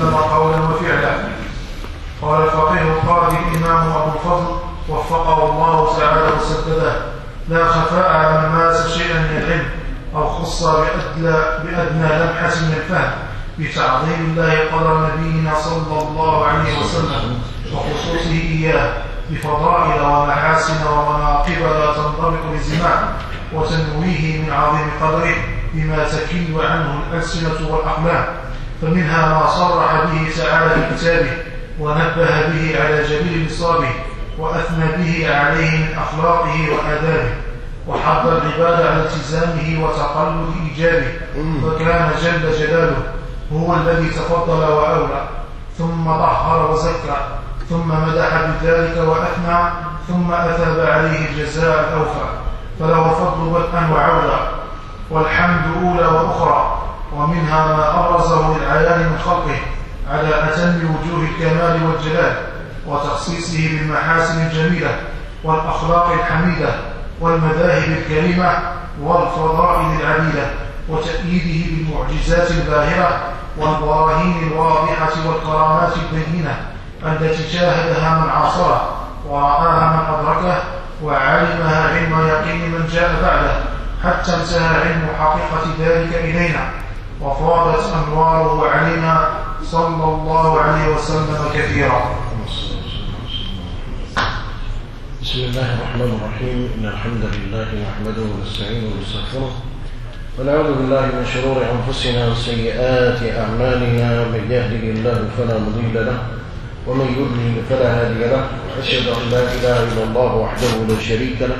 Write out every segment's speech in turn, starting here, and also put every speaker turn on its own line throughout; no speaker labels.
وسلم قولا وفعلا. قال الفقيه القاضي الإمام أبو الفضل وفقه الله تعالى وسدده لا خفاء على من مارس شيئا من العلم أو خص بأدنى, لمحة من الفهم بتعظيم الله قدر نبينا صلى الله عليه وسلم وخصوصه إياه بفضائل ومحاسن ومناقب لا تنطبق بزمان وتنويه من عظيم قدره بما تكل عنه الألسنة والأقلام. فمنها ما صرح به تعالى في كتابه ونبه به على جميل نصابه وأثنى به عليه من أخلاقه وآدابه وحض العباد على التزامه وتقلد إيجابه فكان جل جلاله هو الذي تفضل وأولى ثم طهر وزكى ثم مدح بذلك وأثنى ثم أثاب عليه الجزاء الأوفى فله فضل بدءا وعودا والحمد أولى وأخرى. ومنها ما أبرزه للعيان من خلقه على أتم وجوه الكمال والجلال وتخصيصه بالمحاسن الجميلة والأخلاق الحميدة والمذاهب الكريمة والفضائل العديدة وتأييده بالمعجزات الباهرة والبراهين الواضحة والكرامات البينة التي شاهدها من عاصره ورآها من أدركه وعلمها علم يقين من جاء بعده حتى انتهى علم حقيقة ذلك إلينا وفاضت أنواره علينا صلى الله عليه وسلم كثيرا.
بسم الله الرحمن الرحيم. إن الحمد لله نحمده ونستعينه ونستغفره. ونعوذ بالله من شرور أنفسنا وسيئات أعمالنا. من يهده الله فلا مضل له ومن يضلل فلا هادي له. أشهد أن لا إله إلا الله وحده لا شريك له.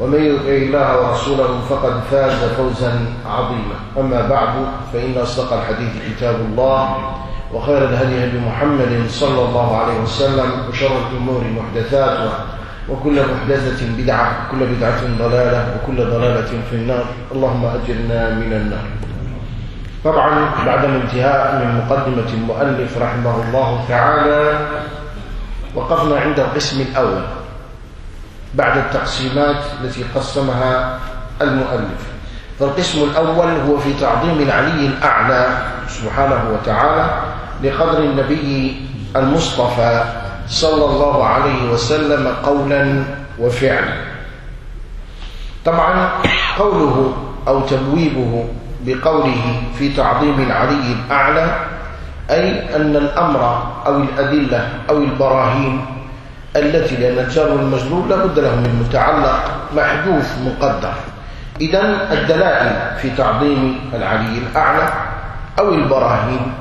ومن يطع الله ورسوله فقد فاز فوزا عظيما. أما بعد فإن أصدق الحديث كتاب الله وخير الهدي هدي محمد صلى الله عليه وسلم وشر الأمور محدثاتها وكل محدثة بدعة وكل بدعة ضلالة وكل ضلالة في النار. اللهم أجرنا من النار. طبعا بعد الانتهاء من مقدمة المؤلف رحمه الله تعالى وقفنا عند القسم الأول. بعد التقسيمات التي قسمها المؤلف. فالقسم الأول هو في تعظيم العلي الأعلى سبحانه وتعالى لقدر النبي المصطفى صلى الله عليه وسلم قولا وفعلا. طبعا قوله أو تبويبه بقوله في تعظيم العلي الأعلى أي أن الأمر أو الأدلة أو البراهين التي لأن الجر والمجرور لابد له من متعلق محذوف مقدر. إذا الدلائل في تعظيم العلي الأعلى أو البراهين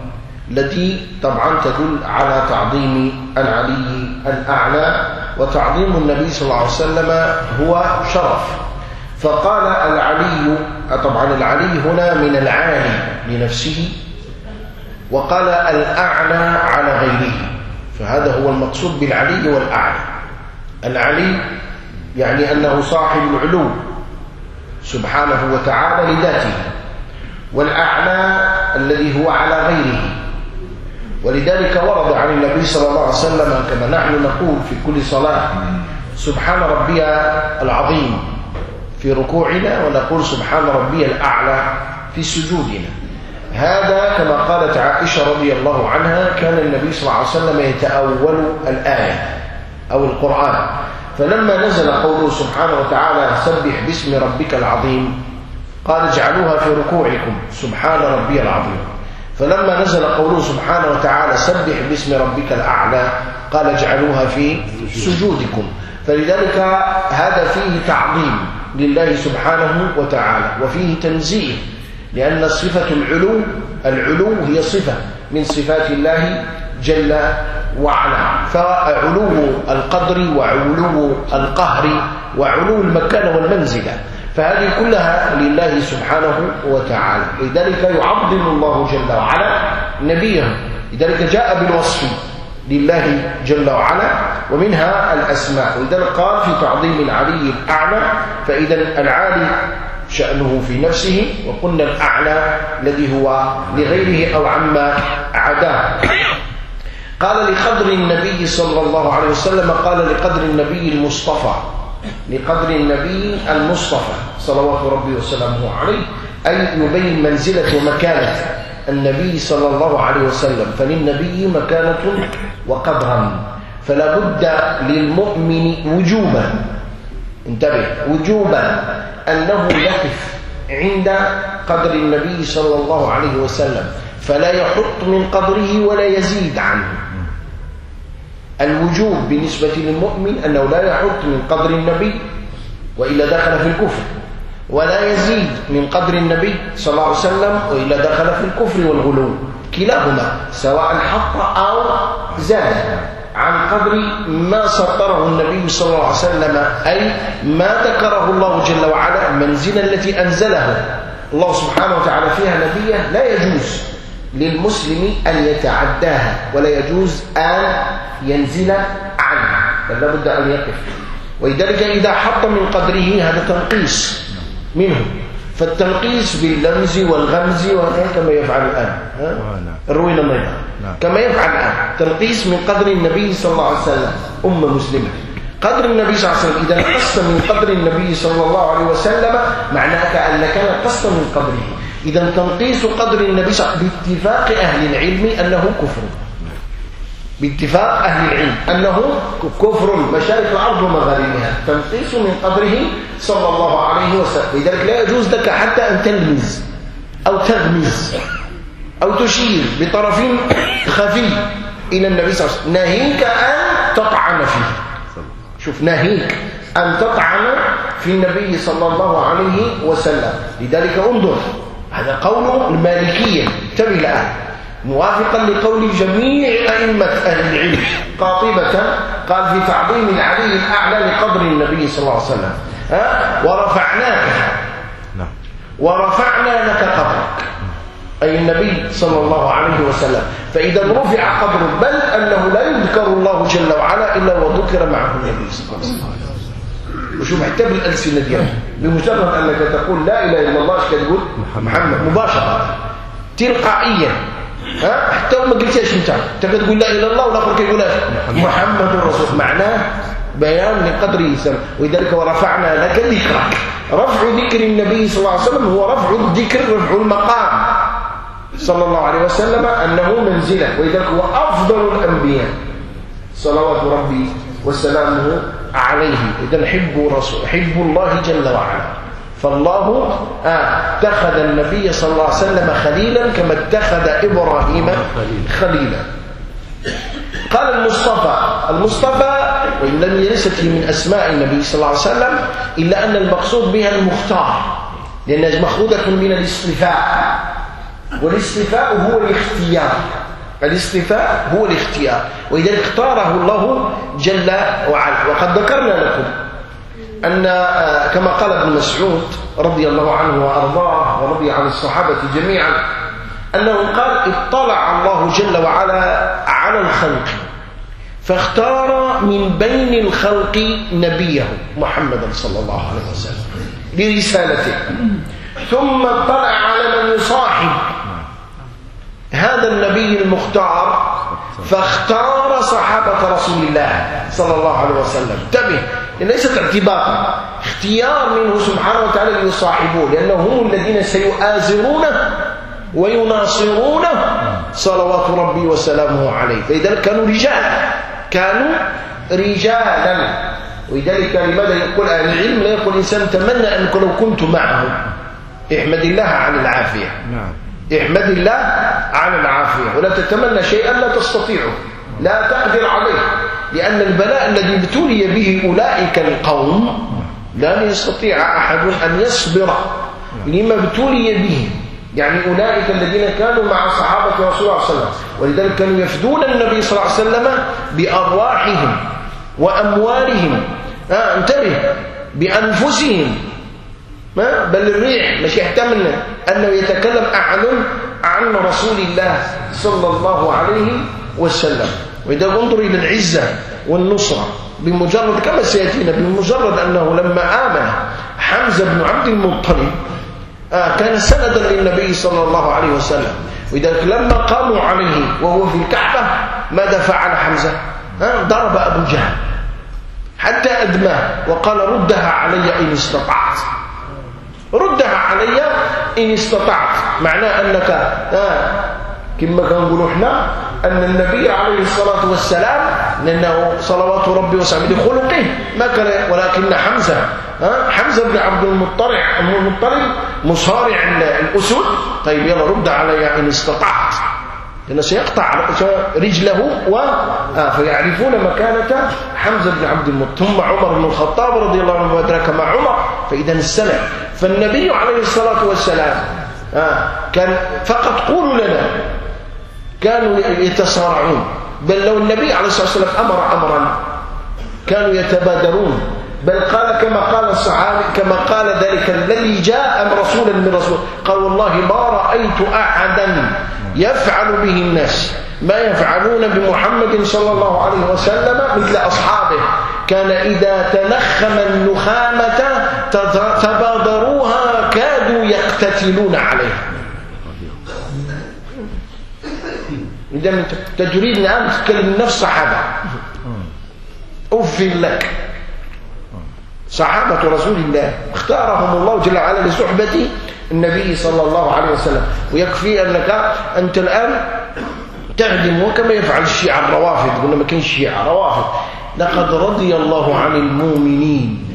التي طبعا تدل على تعظيم العلي الأعلى وتعظيم النبي صلى الله عليه وسلم هو شرف. فقال العلي طبعا العلي هنا من العالي لنفسه وقال الأعلى على غيره. فهذا هو المقصود بالعلي والأعلى. العلي يعني أنه صاحب العلو سبحانه وتعالى لذاته والأعلى الذي هو على غيره. ولذلك ورد عن النبي صلى الله عليه وسلم كما نحن نقول في كل صلاة سبحان ربي العظيم في ركوعنا ونقول سبحان ربي الأعلى في سجودنا. هذا كما قالت عائشة رضي الله عنها كان النبي صلى الله عليه وسلم يتأول الآية أو القرآن. فلما نزل قوله سبحانه وتعالى سبح باسم ربك العظيم قال اجعلوها في ركوعكم سبحان ربي العظيم. فلما نزل قوله سبحانه وتعالى سبح باسم ربك الأعلى قال اجعلوها في سجودكم. فلذلك هذا فيه تعظيم لله سبحانه وتعالى وفيه تنزيه لأن صفة العلو العلو هي صفة من صفات الله جل وعلا. فعلو القدر وعلو القهر وعلو المكان والمنزلة فهذه كلها لله سبحانه وتعالى. لذلك يعظم الله جل وعلا نبيه. لذلك جاء بالوصف لله جل وعلا ومنها الأسماء. ولذلك قال في تعظيم العلي الأعلى فإذا العالي شأنه في نفسه وقلنا الأعلى الذي هو لغيره أو عما عداه. قال لقدر النبي صلى الله عليه وسلم قال لقدر النبي المصطفى. لقدر النبي المصطفى صلوات ربي وسلامه عليه أي يبين منزلة ومكانة النبي صلى الله عليه وسلم. فللنبي مكانة وقدرا. فلا بد للمؤمن وجوبا. انتبه وجوبا. أنه يقف عند قدر النبي صلى الله عليه وسلم فلا يحط من قدره ولا يزيد عنه. الوجوب بالنسبة للمؤمن أنه لا يحط من قدر النبي وإلا دخل في الكفر ولا يزيد من قدر النبي صلى الله عليه وسلم وإلا دخل في الكفر والغلو كلاهما سواء حط أو زاد. عن قدر ما سطره النبي صلى الله عليه وسلم أي ما ذكره الله جل وعلا المنزلة التي أنزله. الله سبحانه وتعالى فيها نبيه لا يجوز للمسلم أن يتعداها ولا يجوز أن ينزل عنها بل لابد أن يقف. ولذلك إذا حط من قدره هذا تنقيص منه. فالتنقيس باللمز والغمز كما يفعل الآن. الروينا ميضا كما يفعل الآن. تنقيس من قدر النبي صلى الله عليه وسلم أمة مسلمة. قدر النبي صلى الله عليه وسلم إذا نقصت من قدر النبي صلى الله عليه وسلم معناه كأنك نقصت من قدره. إذا تنقيس قدر النبي صلى الله عليه وسلم باتفاق أهل العلم أنه كفر. باتفاق أهل العلم أنه كفر مشارك الأرض ومغاربها. تنقيس من قدره صلى الله عليه وسلم. لذلك لا يجوز لك حتى أن تلمز أو تغمز أو تشير بطرف خفي إلى النبي صلى الله عليه وسلم. ناهيك أن تطعن فيه. شوف ناهيك أن تطعن في النبي صلى الله عليه وسلم. لذلك انظر هذا قول المالكية. انتبه الآن موافقا لقول جميع أئمة أهل العلم. قاطبة قال في تعظيم العلي الأعلى لقدر النبي صلى الله عليه وسلم. ها؟ ورفعناك. نعم. ورفعنا لك قدرك أي النبي صلى الله عليه وسلم. فإذا رفع قدره بل أنه لا يذكر الله جل وعلا إلا وذكر معه النبي صلى الله عليه وسلم. وشوف حتى بالألسنة ديالك بمجرد أنك تقول لا إله إلا الله إيش كتقول محمد. مباشرة. تلقائيا. ها؟ حتى ما قلتيش انت. انت كتقول لا إله إلا الله والآخر كيقول محمد. رسول معناه بيان لقدر السلام ولذلك ورفعنا لك ذكرك. رفع ذكر النبي صلى الله عليه وسلم هو رفع الذكر رفع المقام. صلى الله عليه وسلم أنه منزلة. ولذلك هو أفضل الأنبياء. صلوات ربي وسلامه عليه. اذا حب رسول حب الله جل وعلا. فالله اتخذ النبي صلى الله عليه وسلم خليلا كما اتخذ إبراهيم خليلا. قال المصطفى المصطفى وإن لم ليست من أسماء النبي صلى الله عليه وسلم إلا أن المقصود بها المختار لأنها مأخوذة من الاصطفاء والاصطفاء هو الاختيار. الاصطفاء هو الاختيار. وإذا اختاره الله جل وعلا. وقد ذكرنا لكم أن آه، كما قال ابن مسعود رضي الله عنه وأرضاه ورضي عن الصحابة جميعا أنه قال اطلع الله جل وعلا على الخلق فاختار من بين الخلق نبيه محمدا صلى الله عليه وسلم لرسالته ثم اطلع على من يصاحب هذا النبي المختار فاختار صحابة رسول الله صلى الله عليه وسلم. انتبه ليست اعتباطا اختيار منه سبحانه وتعالى ليصاحبوه لأنه هم الذين سيؤازرونه ويناصرونه. صلوات ربي وسلامه عليه. فلذلك كانوا رجال. كانوا رجالا. ولذلك لماذا يقول أهل العلم؟ لا يقول الإنسان تمنى أنك لو كنت معه. احمد الله على العافية. نعم. احمد الله على العافية. ولا تتمنى شيئا لا تستطيعه. لا تقدر عليه. لأن البلاء الذي ابتلي به أولئك القوم لا يستطيع أحد أن يصبر لما ابتلي به. يعني أولئك الذين كانوا مع صحابة رسول الله صلى الله عليه وسلم. ولذلك كانوا يفدون النبي صلى الله عليه وسلم بأرواحهم وأموالهم. آه انتبه. بأنفسهم. بل الريح مش يحتمل أنه يتكلم أحد عن رسول الله صلى الله عليه وسلم. وإذا انظر إلى العزة والنصرة بمجرد كما سيأتينا بمجرد أنه لما آمن حمزة بن عبد المطلب آه كان سندا للنبي صلى الله عليه وسلم. ولذلك لما قاموا عليه وهو في الكعبة ماذا فعل حمزة؟ آه ضرب أبو جهل حتى أدماه وقال ردها علي إن استطعت. ردها علي إن استطعت. معناه أنك آه كما كنقولوا إحنا أن النبي عليه الصلاة والسلام لأنه صلوات ربي وسلامه خلقه ما كان ولكن حمزة ها حمزة بن عبد المطلب المطلب مصارع الأسود. طيب يلا رد علي إن استطعت. لأنه سيقطع رجله و آه فيعرفون مكانة حمزة بن عبد المطلب. ثم عمر بن الخطاب رضي الله عنه وأدرك مع عمر فإذا السنة فالنبي عليه الصلاة والسلام آه كان فقط قولوا لنا كانوا يتصارعون بل لو النبي عليه الصلاة والسلام أمر أمرا كانوا يتبادرون. بل قال كما قال الصحابي كما قال ذلك الذي جاء رسولا من رسول. قال والله ما رأيت أحدا يفعل به الناس ما يفعلون بمحمد صلى الله عليه وسلم مثل أصحابه. كان إذا تنخم النخامة تبادروها كادوا يقتتلون عليها إذا أنت تريد الآن تتكلم نفس صحابة. أفل لك. صحابة رسول الله. اختارهم الله جل وعلا لصحبة النبي صلى الله عليه وسلم. ويكفي أنك أنت الآن تهدم وكما يفعل الشيعة الروافض. قلنا ما كان الشيعة روافض. لقد رضي الله عن المؤمنين.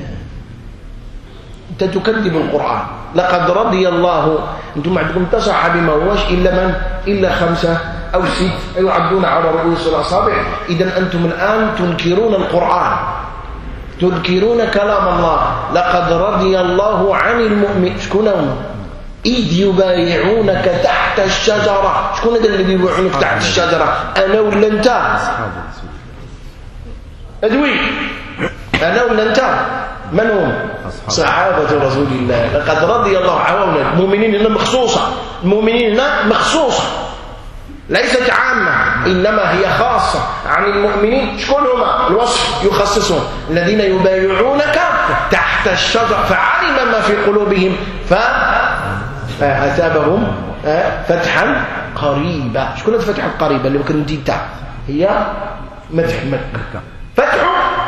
أنت تكذب القرآن. لقد رضي الله. أنتم عندكم تصح بما هوش إلا من؟ إلا خمسة أو ست. يعدون على رؤوس الأصابع. إذا أنتم الآن تنكرون القرآن. تنكرون كلام الله. لقد رضي الله عن المؤمن شكون هم إذ يبايعونك تحت الشجرة. شكون هذا اللي يبايعونك تحت الشجرة. أنا ولا أنت؟ أدوي. أنا ولا أنت؟ من هم؟ صحابة رسول الله. لقد رضي الله عنهم. المؤمنين هنا مخصوصة. المؤمنين هنا مخصوصة. ليست عامة. إنما هي خاصة عن المؤمنين. شكون هما الوصف. يخصصهم الذين يبايعونك تحت الشجر فعلم ما في قلوبهم. فأتابهم فتحا قريبا. شكون الفتحة القريبة اللي ممكن نديتها هي مدح مكة. فتح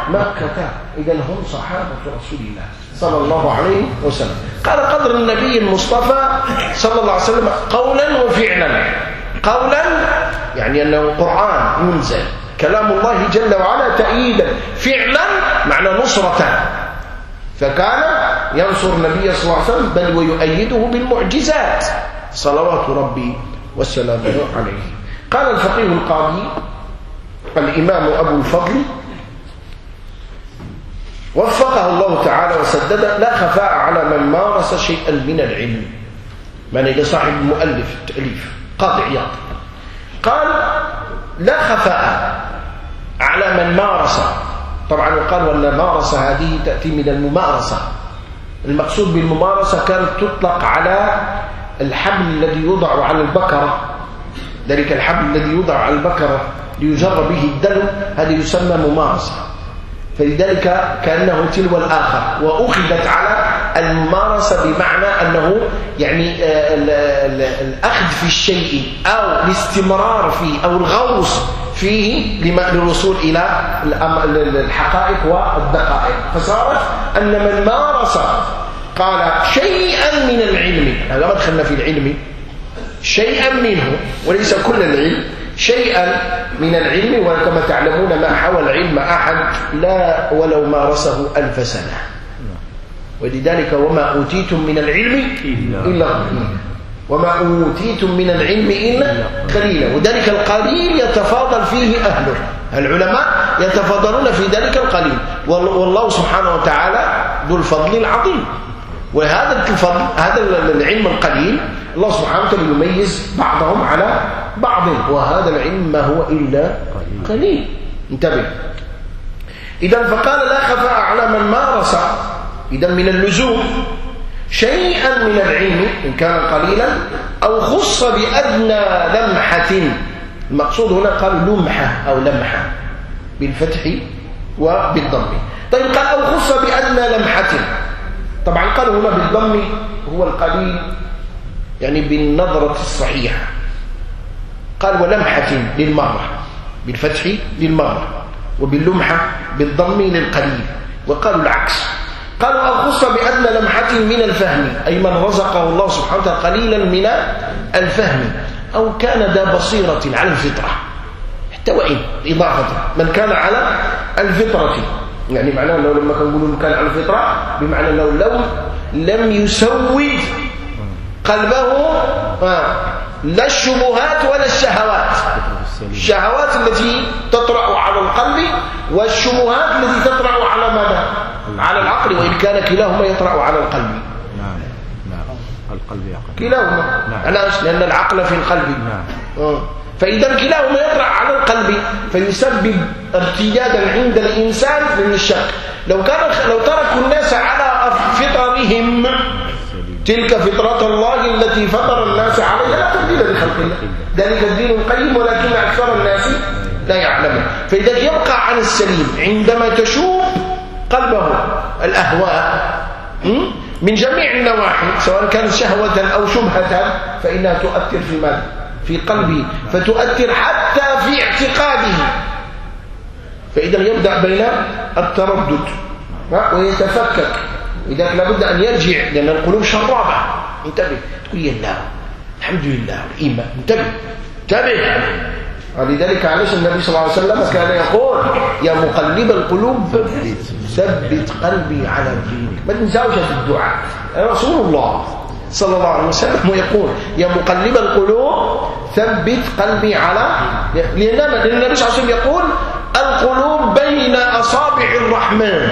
مكة. إذا هم صحابة رسول الله صلى الله عليه وسلم. قال قدر النبي المصطفى صلى الله عليه وسلم قولا وفعلا. قولا يعني أنه قرآن ينزل كلام الله جل وعلا تأييدا. فعلا معنى نصرة. فكان ينصر النبي صلى الله عليه وسلم بل ويؤيده بالمعجزات. صلوات ربي وسلامه عليه. قال الفقيه القاضي الإمام أبو الفضل وفقه الله تعالى وسدده لا خفاء على من مارس شيئا من العلم. من صاحب المؤلف التأليف. قاضي عياض قال لا خفاء على من مارس. طبعا وقال وأن مارس هذه تأتي من الممارسة. المقصود بالممارسة كانت تطلق على الحبل الذي يوضع على البكرة. ذلك الحبل الذي يوضع على البكرة ليجر به الدلو هذا يسمى ممارسة. فلذلك كأنه تلو الآخر وأخذت على الممارسة بمعنى أنه يعني الأخذ في الشيء أو الاستمرار فيه أو الغوص فيه للوصول إلى الحقائق والدقائق. فصارت أن من مارس قال شيئا من العلم هذا ما دخلنا في العلم شيئا منه وليس كل العلم شيئا من العلم وكما تعلمون ما حوى العلم أحد لا ولو مارسه ألف سنة. ولذلك وما أوتيتم من العلم إلا قليلا. وما أوتيتم من العلم إلا قليلا. وذلك القليل يتفاضل فيه أهله. العلماء يتفاضلون في ذلك القليل. والله سبحانه وتعالى ذو الفضل العظيم. وهذا الفضل هذا العلم القليل الله سبحانه وتعالى يميز بعضهم على بعض. وهذا العلم ما هو إلا قليل. انتبه. إذا فقال لا خفاء على من مارس إذا من اللزوم شيئا من العلم إن كان قليلا أو خص بأدنى لمحة. المقصود هنا قال لمحة أو لمحة بالفتح وبالضم. طيب قال أو خص بأدنى لمحة. طبعا قال هنا بالضم هو القليل يعني بالنظرة الصحيحة. قال ولمحة للمرة بالفتح للمرة وباللمحة بالضم للقليل. وقالوا العكس. قالوا أخص بأدنى لمحة من الفهم أي من رزقه الله سبحانه وتعالى قليلا من الفهم أو كان ذا بصيرة على الفطرة. حتى وإن إضافة من كان على الفطرة. يعني معناه أنه لما كنقولوا كان على الفطرة بمعنى أنه لو لم يسود قلبه لا الشبهات ولا الشهوات. الشهوات التي تطرأ على القلب والشبهات التي تطرأ على ماذا؟ على العقل وإن كان كلاهما يطرأ على القلب.
نعم نعم. القلب يعقل
كلاهما.
نعم.
علاش لأن العقل في القلب.
نعم.
آه. فإذا كلاهما يطرأ على القلب فيسبب ارتيادا عند الإنسان من الشك. لو كان لو تركوا الناس على فطرهم تلك فطرة الله التي فطر الناس عليها. لا تبديل لخلق الله. ذلك الدين القيم ولكن أكثر الناس لا يعلمون. فإذا يبقى عن السليم عندما تشوب قلبه الأهواء? من جميع النواحي سواء كانت شهوة أو شبهة فإنها تؤثر في ماذا؟ في قلبه فتؤثر حتى في اعتقاده. فإذا يبدأ بين التردد؟ ويتفكك. لذلك لابد أن يرجع لأن القلوب شرابة. انتبه. تقول يا الله الحمد لله الإيمان. انتبه. انتبه. ولذلك علاش النبي صلى الله عليه وسلم كان يقول يا مقلب القلوب ثبت قلبي على دينك. ما تنساوش هذا الدعاء. رسول الله صلى الله عليه وسلم يقول يا مقلب القلوب ثبت قلبي على لأن النبي صلى الله عليه وسلم يقول القلوب بين أصابع الرحمن.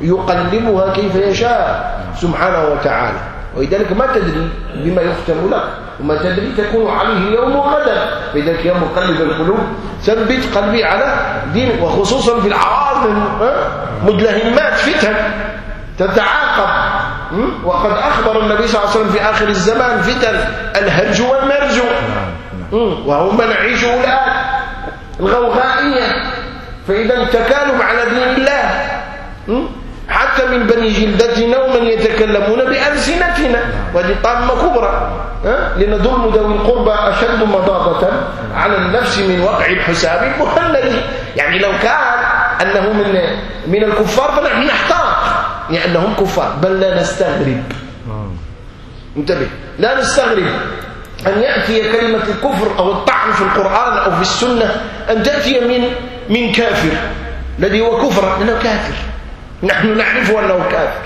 يقلبها كيف يشاء سبحانه وتعالى. ولذلك ما تدري بما يختم لك. وما تدري تكون عليه يوم وغدا لذلك يوم قلب القلوب. ثبت قلبي على دينك وخصوصا في العوارض مدلهمات فتن تتعاقب وقد أخبر النبي صلى الله عليه وسلم في آخر الزمان فتن الهرج والمرج. وهو ما نعيشه الآن الغوغائية. فإذا تكالب على دين الله من بني جلدتنا ومن يتكلمون بألسنتنا وهذه طامة كبرى لأن ظلم ذوي القربى أشد مضاضة على النفس من وقع الحساب المهند يعني لو كان أنه من من الكفار فنحن نحتاط. لأنهم كفار. بل لا نستغرب. انتبه. لا نستغرب أن يأتي كلمة الكفر أو الطعن في القرآن أو في السنة أن تأتي من من كافر. الذي هو كفر لأنه كافر. نحن نعرف أنه كافر.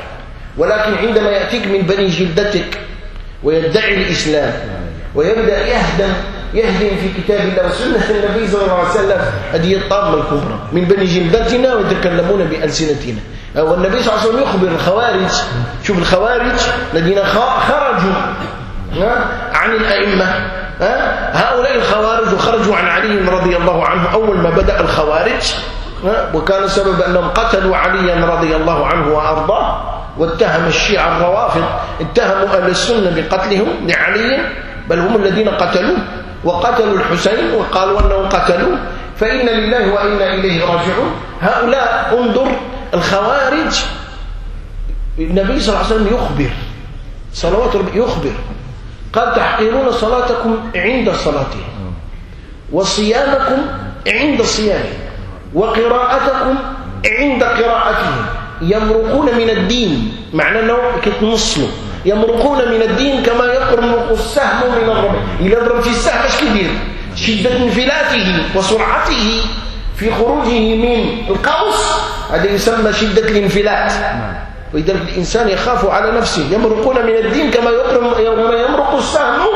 ولكن عندما يأتيك من بني جلدتك ويدعي الإسلام ويبدأ يهدم يهدم في كتاب الله وسنة النبي صلى الله عليه وسلم هذه الطامة الكبرى. من بني جلدتنا ويتكلمون بألسنتنا. والنبي صلى الله عليه وسلم يخبر الخوارج. شوف الخوارج الذين خرجوا عن الأئمة. هؤلاء الخوارج وخرجوا عن علي رضي الله عنه أول ما بدأ الخوارج. وكان سبب أنهم قتلوا عليا رضي الله عنه وأرضاه واتهم الشيعة الروافض اتهموا أهل السنة بقتلهم لعلي بل هم الذين قتلوه وقتلوا الحسين وقالوا أنهم قتلوه فإن لله وإنا إليه راجعون. هؤلاء انظر الخوارج النبي صلى الله عليه وسلم يخبر صلوات يخبر قال تحقرون صلاتكم عند صلاتهم وصيامكم عند صيامهم. وقراءتكم عند قراءتهم. يمرقون من الدين. معنى أنه كتنصلوا يمرقون من الدين كما يمرق السهم من الرمي إذا ضربت السهم إيش كبير شدة انفلاته وسرعته في خروجه من القوس. هذا يسمى شدة الانفلات. ولذلك الإنسان يخاف على نفسه. يمرقون من الدين كما يمرق السهم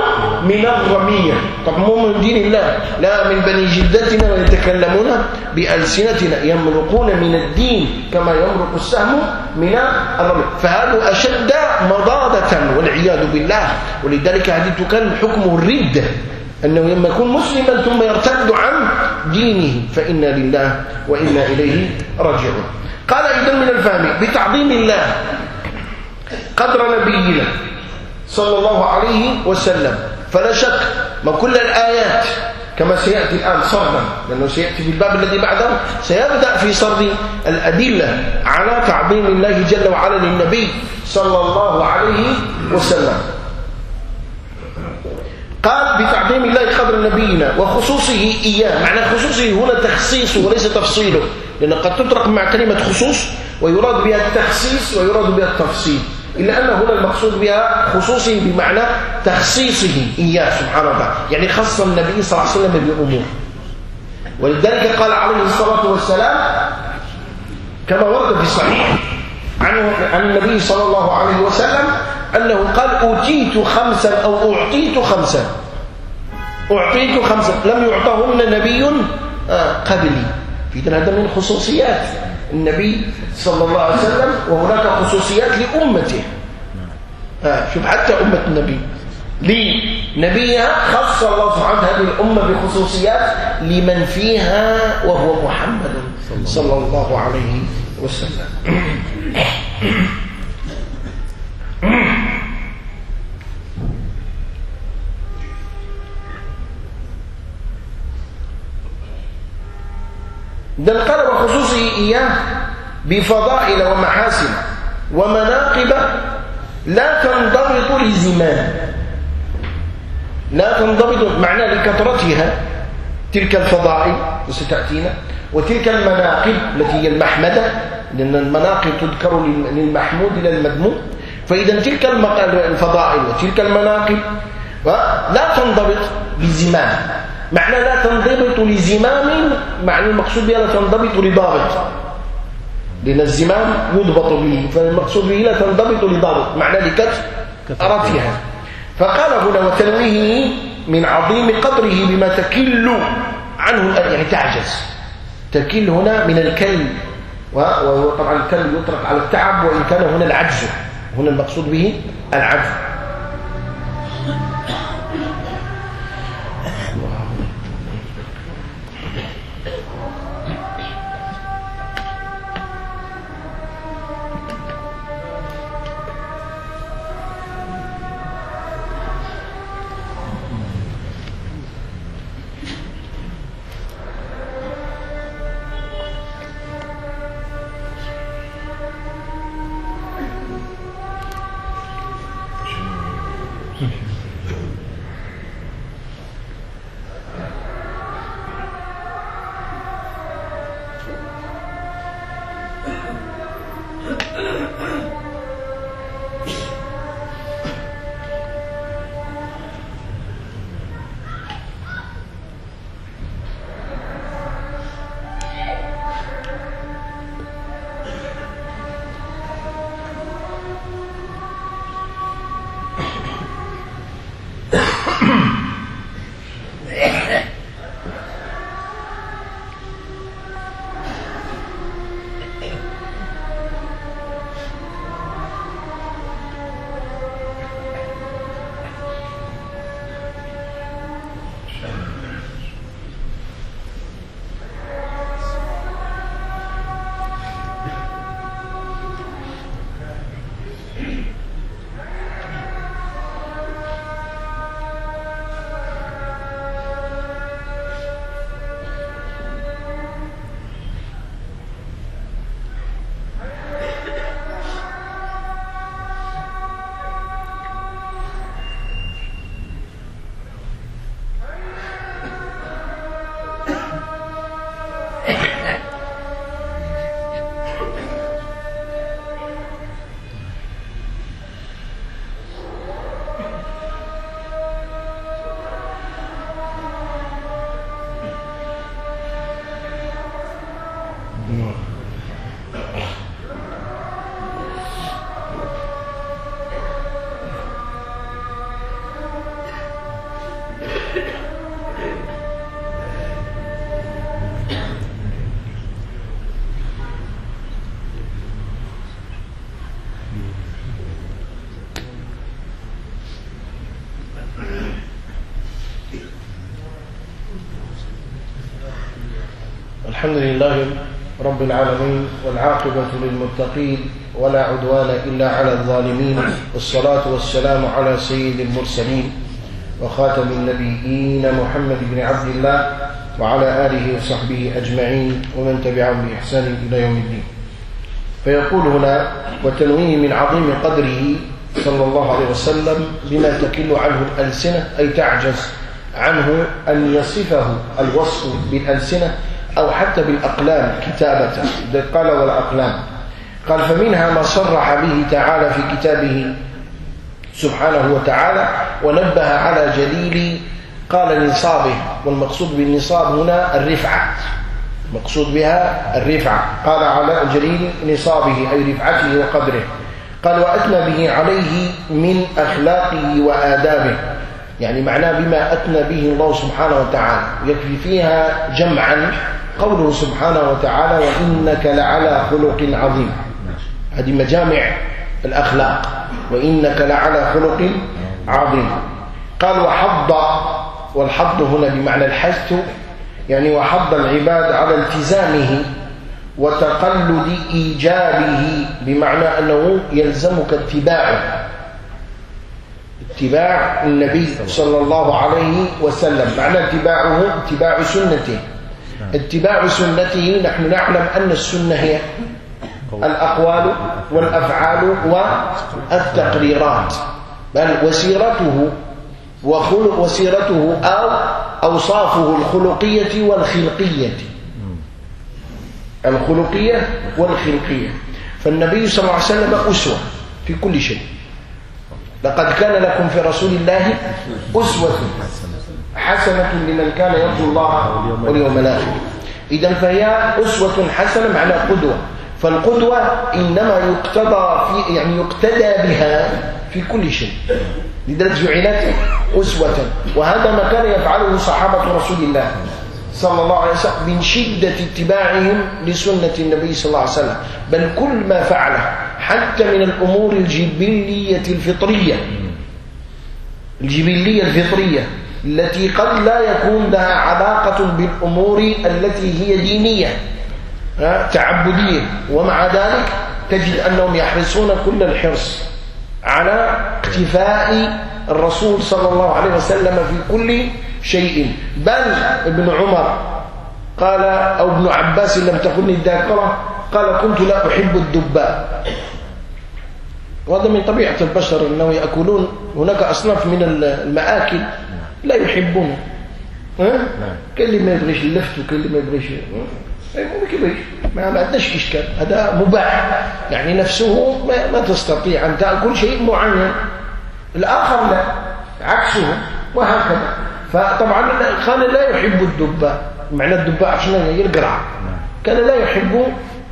من الرمية. طب مو من دين الله. لا من بني جدتنا ويتكلمون بألسنتنا. يمرقون من الدين كما يمرق السهم من الرمية. فهذا أشد مضادة والعياذ بالله. ولذلك هذه تكون حكم الردة أنه لما يكون مسلما ثم يرتد عن دينه فإنا لله وإنا إليه راجعون. قال إذا من الفهم بتعظيم الله قدر نبينا صلى الله عليه وسلم. فلا شك ما كل الآيات كما سيأتي الآن سردا لأنه سيأتي في الباب الذي بعده سيبدأ في سرد الأدلة على تعظيم الله جل وعلا للنبي صلى الله عليه وسلم. قال بتعظيم الله قدر نبينا وخصوصه إياه معنى خصوصه هنا تخصيصه وليس تفصيله. لأن قد تطرق مع كلمة خصوص ويراد بها التخصيص ويراد بها التفصيل. إلا أن هنا المقصود بها خصوصه بمعنى تخصيصه إياه سبحانه وتعالى. يعني خص النبي صلى الله عليه وسلم بأمور. ولذلك قال عليه الصلاة والسلام كما ورد في الصحيح عن النبي صلى الله عليه وسلم أنه قال أوتيت خمسا أو أعطيت خمسا. أعطيت خمسا. لم يعطهن نبي قبلي. إذن هذا من خصوصيات النبي صلى الله عليه وسلم وهناك خصوصيات لأمته. آه شوف حتى أمة النبي. لنبيها خص الله سبحانه هذه الأمة بخصوصيات لمن فيها وهو محمد صلى الله عليه وسلم. ده القلب وخصوصه إياه بفضائل ومحاسن ومناقب لا تنضبط لزمان. لا تنضبط معنى لكثرتها تلك الفضائل وستأتينا وتلك المناقب التي هي المحمدة لأن المناقب تذكر للمحمود إلى المذموم. فإذا تلك الفضائل وتلك المناقب لا تنضبط بزمان معنى لا تنضبط لزمام معنى المقصود بها لا تنضبط لضابط. لأن الزمام يضبط به فالمقصود به لا تنضبط لضابط معنى لكثرتها فقال هنا وتنويه من عظيم قدره بما تكل عنه يعني تعجز. تكل هنا من الكل وطبعا الكل يطلق على التعب وإن كان هنا العجز. هنا المقصود به العجز. الحمد لله رب العالمين والعاقبة للمتقين ولا عدوان إلا على الظالمين والصلاة والسلام على سيد المرسلين وخاتم النبيين محمد بن عبد الله وعلى آله وصحبه أجمعين ومن تبعهم بإحسان إلى يوم الدين. فيقول هنا وتنويه من عظيم قدره صلى الله عليه وسلم بما تكل عنه الألسنة أي تعجز عنه أن يصفه الوصف بالألسنة أو حتى بالأقلام كتابة. قال ولا أقلام قال فمنها ما صرح به تعالى في كتابه سبحانه وتعالى ونبه على جليل قال نصابه والمقصود بالنصاب هنا الرفعة. مقصود بها الرفعة. قال على جليل نصابه أي رفعته وقدره. قال وأتنى به عليه من أخلاقه وآدابه. يعني معناه بما أتنى به الله سبحانه وتعالى. يكفي فيها جمعا قوله سبحانه وتعالى وإنك لعلى خلق عظيم. هذه مجامع الأخلاق. وإنك لعلى خلق عظيم. قال وحض والحض هنا بمعنى الحث يعني وحض العباد على التزامه وتقلد إيجابه بمعنى أنه يلزمك اتباعه. اتباع النبي صلى الله عليه وسلم. معنى اتباعه اتباع سنته. اتباع سنته نحن نعلم أن السنة هي الأقوال والأفعال والتقريرات بل وسيرته وخلق وسيرته أو أوصافه الخلقية والخلقية. الخلقية والخلقية. فالنبي صلى الله عليه وسلم أسوة في كل شيء. لقد كان لكم في رسول الله أسوة حسنة لمن كان يرجو الله واليوم الآخر. إذا فهي أسوة حسنة معنى قدوة. فالقدوة إنما يقتضى في يعني يقتدى بها في كل شيء. لذلك جعلت أسوة. وهذا ما كان يفعله صحابة رسول الله صلى الله عليه وسلم من شدة اتباعهم لسنة النبي صلى الله عليه وسلم. بل كل ما فعله حتى من الأمور الجبلية الفطرية. الجبلية الفطرية التي قد لا يكون لها علاقة بالأمور التي هي دينية تعبدية. ومع ذلك تجد أنهم يحرصون كل الحرص على اقتفاء الرسول صلى الله عليه وسلم في كل شيء. بل ابن عمر قال أو ابن عباس لم تكن الذاكرة قال كنت لا أحب الدباء. وهذا من طبيعة البشر أنه يأكلون. هناك أصناف من المآكل لا يحبون. ها؟ كل اللي ما يبغيش اللفت وكل اللي ما يبغيش ما ما عندناش إشكال. هذا مباح. يعني نفسه ما, ما تستطيع أن تأكل شيء معين. الآخر لا. عكسه. وهكذا. فطبعا كان لا يحب الدباء. معنى الدباء شنو هي؟ القرع كان لا يحب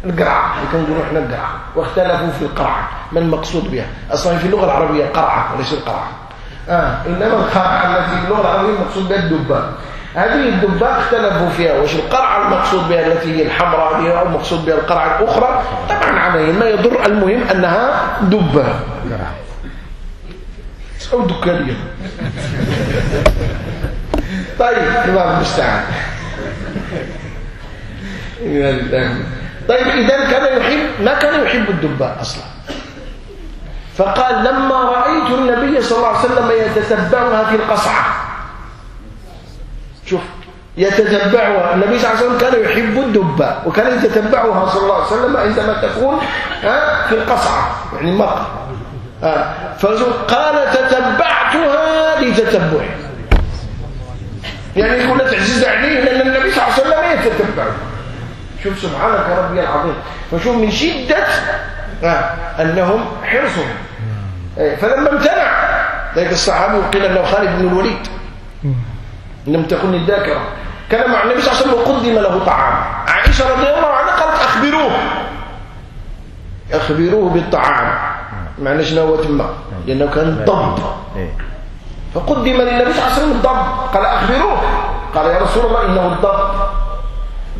القرعة كان نقولوا إحنا القرعة واختلفوا في القرعة. ما المقصود بها؟ أصلا في اللغة العربية قرعة وليس القرعة. آه. إنما القرعة التي في اللغة العربية المقصود بها الدباء. هذه الدباء اختلفوا فيها. وش القرعة المقصود بها؟ التي هي الحمراء أو المقصود بها القرعة الأخرى؟ طبعا عليه ما يضر. المهم أنها دباء. أو دكانية. طيب الله المستعان طيب إذا كان يحب ما كان يحب الدباء أصلا. فقال لما رأيت النبي صلى الله عليه وسلم يتتبعها في القصعة. شوف يتتبعها. النبي صلى الله عليه وسلم كان يحب الدباء وكان يتتبعها صلى الله عليه وسلم عندما تكون في القصعة يعني مقر. فقال تتبعتها لتتبعه يعني يقول تعزيز عليه لأن النبي صلى الله عليه وسلم يتتبعه شوف سبحانك ربي العظيم. فشوف من شدة أنهم حرصهم. فلما امتنع ذلك الصحابي وقيل له خالد بن الوليد لم تكن الذاكرة. كان مع النبي صلى الله عليه وسلم وقدم له طعام. عائشة رضي الله عنها قالت أخبروه. أخبروه بالطعام. معنى شنو هو تما. لأنه كان ضب. فقدم للنبي صلى الله عليه وسلم الضب قال أخبروه. قال يا رسول الله إنه الضب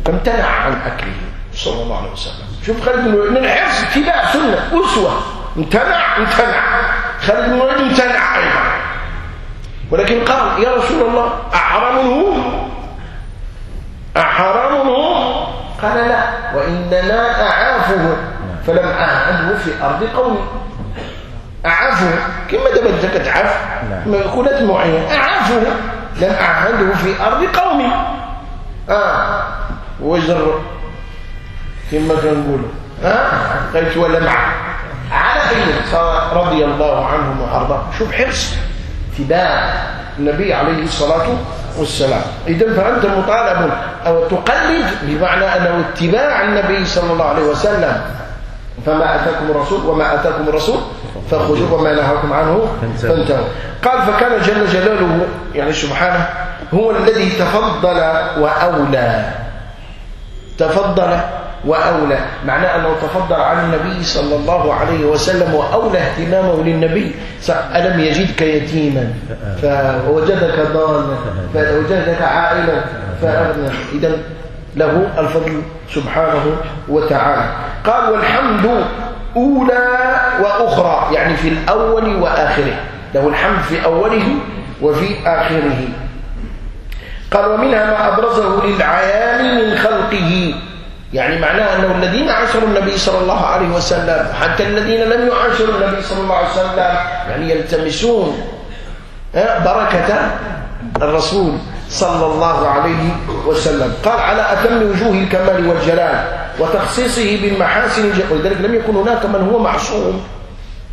فامتنع عن أكله صلى الله عليه وسلم. شوف خالد بن الوليد من الحرص اتباع سنة أسوة. امتنع امتنع. خالد بن الوليد امتنع أيضا. ولكن قال يا رسول الله أحرام هو أحرام هو قال لا وإننا أعافه. فلم أعهده في أرض قومي. أعافه كما دابا أنت كتعاف مأكولات معينة. أعافه لم أعهده في أرض قومي. آه. وجر كما كنقولوا ها؟ قيت ولمعه على أي رضي الله عنهم وأرضاه شوف حرص اتباع النبي عليه الصلاة والسلام. إذا فأنت مطالب أو تقلد بمعنى أنه اتباع النبي صلى الله عليه وسلم. فما أتاكم الرسول وما أتاكم الرسول فخذوه وما نهاكم عنه فانتهوا. قال فكان جل جلاله يعني سبحانه هو الذي تفضل وأولى. تفضل وأولى. معناه أنه تفضل عن النبي صلى الله عليه وسلم وأولى اهتمامه للنبي. ألم يجدك يتيما؟ فوجدك ضالا؟ فوجدك عائلا؟ فأغنى. إذا له الفضل سبحانه وتعالى. قال والحمد أولى وأخرى. يعني في الأول وآخره. له الحمد في أوله وفي آخره. قال ومنها ما أبرزه للعيان من خلقه. يعني معناه أنه الذين عاشروا النبي صلى الله عليه وسلم حتى الذين لم يعاشروا النبي صلى الله عليه وسلم يعني يلتمسون بركة الرسول صلى الله عليه وسلم. قال على أتم وجوه الكمال والجلال وتخصيصه بالمحاسن ولذلك لم يكن هناك من هو معصوم.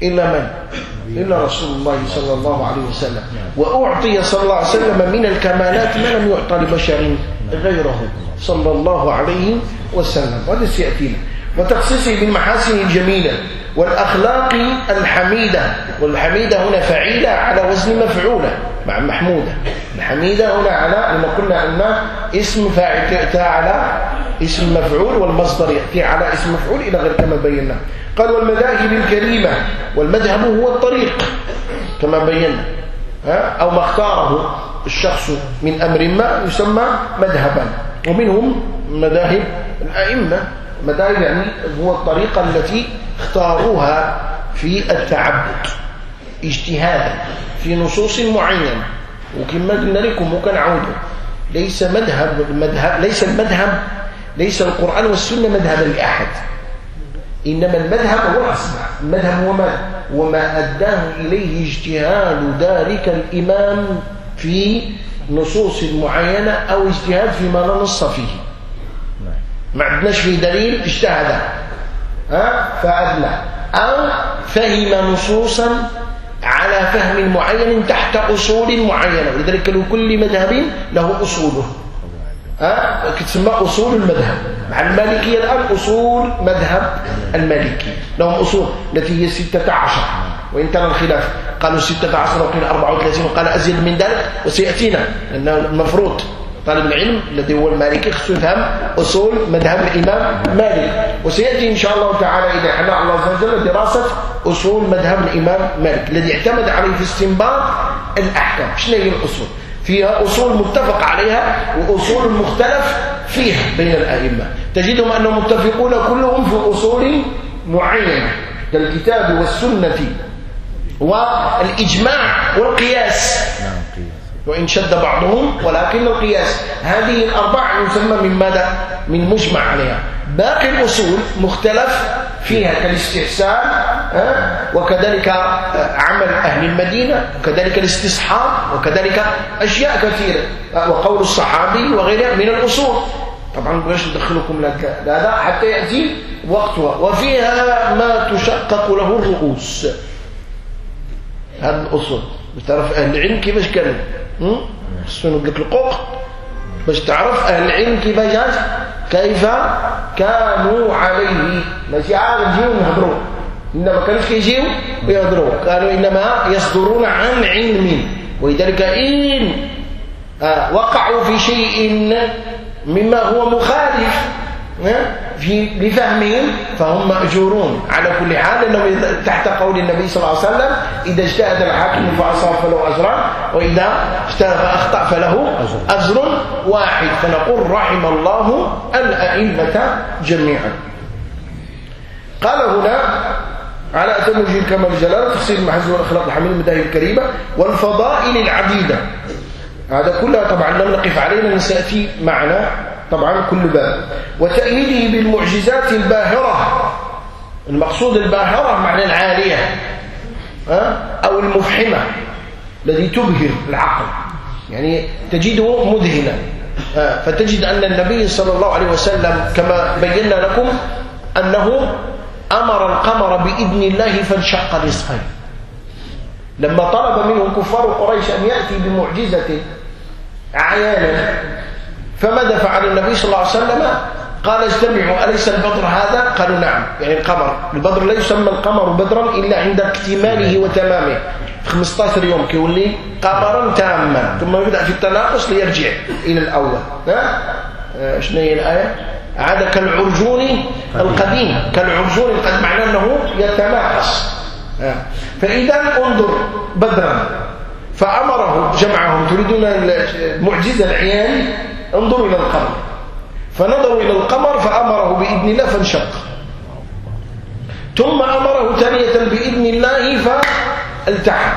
إلا من؟ إلا رسول الله صلى الله عليه وسلم. وأعطي صلى الله عليه وسلم من الكمالات ما لم يعطى لبشر غيره صلى الله عليه وسلم. وهذا سيأتينا. وتخصيصه بالمحاسن الجميلة والأخلاق الحميدة. والحميدة هنا فعيلة على وزن مفعولة مع محمودة. الحميدة هنا على لما قلنا أن اسم فاعل على اسم مفعول والمصدر يأتي على اسم مفعول إلى غير كما بينا. قال والمذاهب الكريمة والمذهب هو الطريق كما بينا. أو ما اختاره الشخص من أمر ما يسمى مذهبا. ومنهم مذاهب الأئمة. مذاهب يعني هو الطريقة التي اختاروها في التعبد اجتهادا في نصوص معينة. وكما قلنا لكم وكان عوده ليس مذهب المذهب ليس المذهب ليس القرآن والسنة مذهبا لأحد. إنما المذهب هو الأصل المذهب هو ما؟ وما أداه إليه اجتهاد ذلك الإمام في نصوص معينة أو اجتهاد فيما لا نص فيه. ما عندناش فيه دليل اجتهد. ها؟ فأدلى أو فهم نصوصا على فهم معين تحت أصول معينة. ولذلك لكل مذهب له أصوله. ها؟ تسمى أصول المذهب. مع المالكية الآن أصول مذهب المالكي لهم أصول. التي هي ستة عشر. وإن كان الخلاف. قالوا ستة عشر وقيل أربعة وثلاثين وقال أزيد من ذلك وسيأتينا. لأنه المفروض طالب العلم الذي هو المالكي خصو يفهم أصول مذهب الإمام مالك. وسيأتي إن شاء الله تعالى إذا حنا الله عز وجل دراسة أصول مذهب الإمام مالك. الذي اعتمد عليه في استنباط الأحكام. شنو هي الأصول؟ فيها أصول متفق عليها وأصول مختلف فيها بين الأئمة. تجدهم أنهم متفقون كلهم في أصول معينة. كالكتاب والسنة والإجماع والقياس. وإن شد بعضهم ولكن القياس. هذه الأربعة يسمى من ماذا؟ من مجمع عليها. باقي الأصول مختلف فيها كالاستحسان وكذلك عمل أهل المدينة وكذلك الاستصحاب وكذلك أشياء كثيرة وقول الصحابي وغيرها من الأصول. طبعا باش ندخلكم هذا حتى يأتي وقتها وفيها ما تشقق له الرؤوس. هذه الأصول. بتعرف أهل العلم كيفاش كانوا خصو نقول لك القوق. باش تعرف أهل العلم كيفاش كيف كانوا عليه. ماشي عاد نجيو نهضروا إنما كانوش كيجيو ويهضروا كانوا إنما يصدرون عن علم. ولذلك إن آه وقعوا في شيء مما هو مخالف. في لفهمهم فهم مأجورون. على كل حال لأنهم تحت قول النبي صلى الله عليه وسلم إذا اجتهد الحاكم فأصاب فله أجران وإذا اجتهد فأخطأ فله أجر. واحد. فنقول رحم الله الأئمة جميعا. قال هنا على أتم وجه الكمال الجلال تفسير المحزن والأخلاق الحميد المداهي الكريمة والفضائل العديدة. هذا كلها طبعا لم نقف علينا سيأتي معنا طبعا كل باب. وتأييده بالمعجزات الباهرة. المقصود الباهرة معنى العالية؟ أو المفحمة الذي تبهر العقل. يعني تجده مذهلا فتجد أن النبي صلى الله عليه وسلم كما بينا لكم أنه أمر القمر بإذن الله فانشق نصفين لما طلب منه كفار قريش أن يأتي بمعجزة عيانا فماذا فعل النبي صلى الله عليه وسلم؟ قال اجتمعوا أليس البدر هذا؟ قالوا نعم يعني القمر. البدر لا يسمى القمر بدرا إلا عند اكتماله وتمامه. 15 يوم كيولي قمرا تاما ثم يبدأ في التناقص ليرجع إلى الأول. ها؟ آه، شنو هي الآية؟ عاد كالعرجون القديم. كالعرجون القديم معناه أنه يتناقص. فإذا انظر بدرا فأمره جمعهم تريدون المعجزة العيان انظروا إلى القمر. فنظروا إلى القمر فأمره بإذن الله فانشق. ثم أمره ثانية بإذن الله فالتحم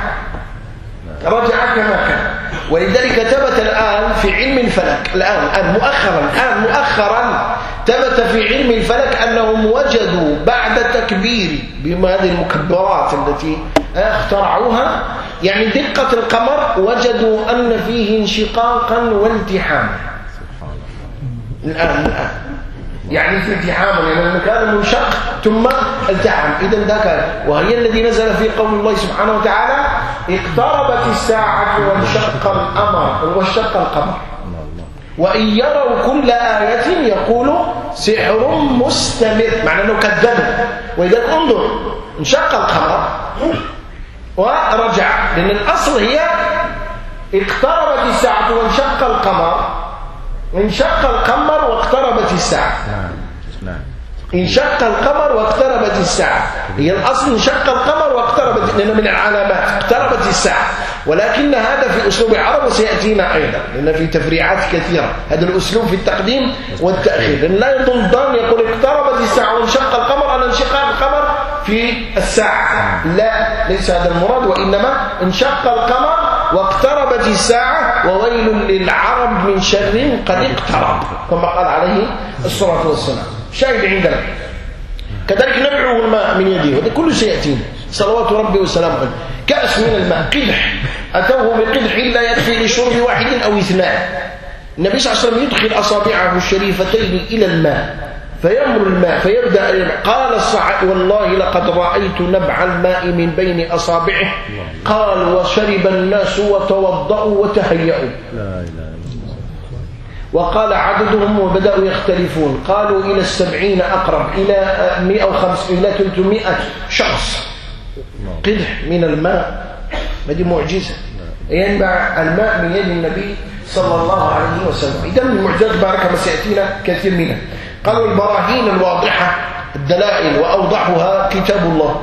رجع كما كان. ولذلك ثبت الآن في علم الفلك. الآن, الآن مؤخرا الآن مؤخرا ثبت في علم الفلك أنهم وجدوا بعد التكبير بما هذه المكبرات التي اخترعوها يعني دقة القمر وجدوا أن فيه انشقاقا والتحاما. الآن الآن. يعني في التحام يعني المكان منشق ثم التحم إذا ذاك وهي الذي نزل في قول الله سبحانه وتعالى اقتربت الساعة وانشق الأمر وانشق القمر. وإن يروا كل آية يقول سحر مستمر. معنى أنه كذب. وإذا انظر انشق القمر ورجع. لأن الأصل هي اقتربت الساعة وانشق القمر. انشق القمر واقتربت الساعة. نعم نعم. انشق القمر واقتربت الساعة. هي الأصل انشق القمر واقتربت لأنه من العلامات اقتربت الساعة. ولكن هذا في أسلوب العرب وسيأتينا أيضا لأن في تفريعات كثيرة. هذا الأسلوب في التقديم والتأخير. لأن لا يظن يقول اقتربت الساعة وانشق القمر. على انشقاق القمر في الساعة. لا ليس هذا المراد وإنما انشق القمر واقتربت الساعة وويل للعرب من شر قد اقترب كما قال عليه الصلاة والسلام. شاهد عندنا. كذلك نبعه الماء من يده هذا كله سيأتينا صلوات ربي وسلامه. عليه كأس من الماء قدح. أتوه بقدح لا يكفي لشرب واحد أو اثنان. النبي صلى الله عليه وسلم يدخل أصابعه الشريفتين إلى الماء. فيمر الماء فيبدأ قال والله لقد رأيت نبع الماء من بين أصابعه. قال وشرب الناس وتوضأوا وتهيأوا. لا إله وقال عددهم وبدأوا يختلفون. قالوا إلى السبعين أقرب إلى مئة وخمس إلى ثلاثمائة شخص. قدح من الماء. هذه معجزة. ينبع الماء من يد النبي صلى الله عليه وسلم. إذا المعجزات بارك ما سيأتينا كثير منها. قالوا البراهين الواضحة الدلائل وأوضحها كتاب الله.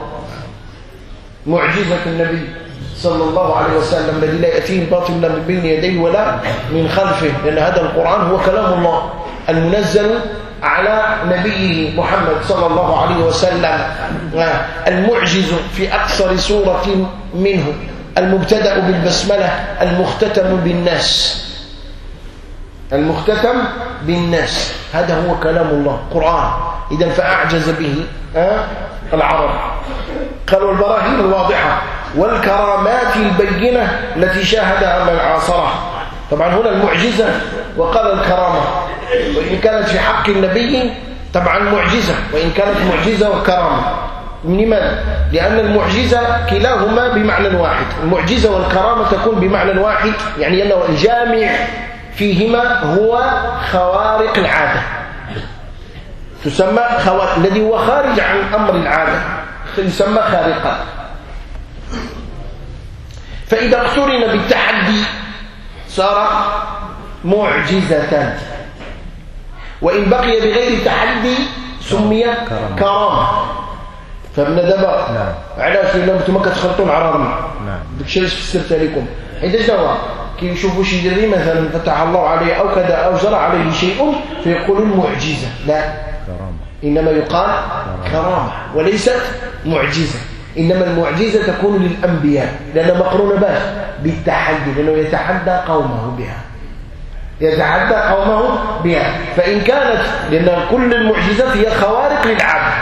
معجزة النبي صلى الله عليه وسلم الذي لا يأتيه الباطل من بين يديه ولا من خلفه لأن هذا القرآن هو كلام الله المنزل على نبيه محمد صلى الله عليه وسلم. المعجز في أكثر سورة منه المبتدأ بالبسملة المختتم بالناس. المختتم بالناس. هذا هو كلام الله قرآن. إذا فأعجز به العرب. قالوا البراهين الواضحة. والكرامات البينة التي شاهدها من عاصره طبعا هنا المعجزة وقال الكرامة. وإن كانت في حق النبي طبعا معجزة. وإن كانت معجزة وكرامة. لماذا؟ لأن المعجزة كلاهما بمعنى واحد. المعجزة والكرامة تكون بمعنى واحد يعني أنه الجامع فيهما هو خوارق العادة. تسمى خوارق الذي هو خارج عن أمر العادة. يسمى خارقا فإذا اقترن بالتحدي صار معجزة وإن بقي بغير تحدي سمي كرامة. فابن دابا؟ نعم. علاش؟ لأنهم أنتم كتخلطون عرارنا نعم. داك الشيء اللي فسرت لكم حيت شنو كيشوفوا شي دري مثلا فتح الله عليه أو كذا أو جرى عليه شيء فيقولون معجزة لا. كرامة. إنما يقال كرامة وليست معجزة. إنما المعجزة تكون للأنبياء لأنها مقرونة باش بالتحدي لأنه يتحدى قومه بها. يتحدى قومه بها. فإن كانت لأن كل المعجزات هي خوارق للعادة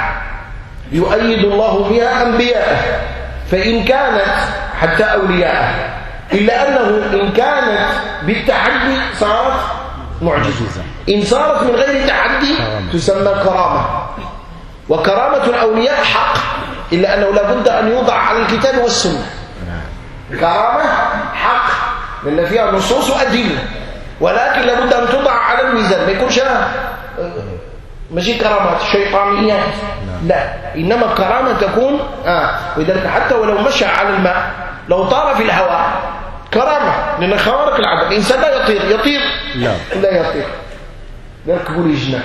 يؤيد الله بها أنبياءه. فإن كانت حتى أولياءه. إلا أنه إن كانت بالتحدي صارت معجزة. إن صارت من غير تحدي تسمى كرامة. وكرامة الأولياء حق إلا أنه لابد أن يوضع على الكتاب والسنة. كرامة حق لأن فيها نصوص وأدلة. ولكن لابد أن توضع على الميزان. ما يكونش ماشي كرامات شيطانيات لا. إنما كرامة تكون آه ولذلك حتى ولو مشى على الماء لو طار في الهواء. كرامة. لأن خوارق العادة الإنسان لا يطير يطير.
لا.
لا يطير. يركب لي جناح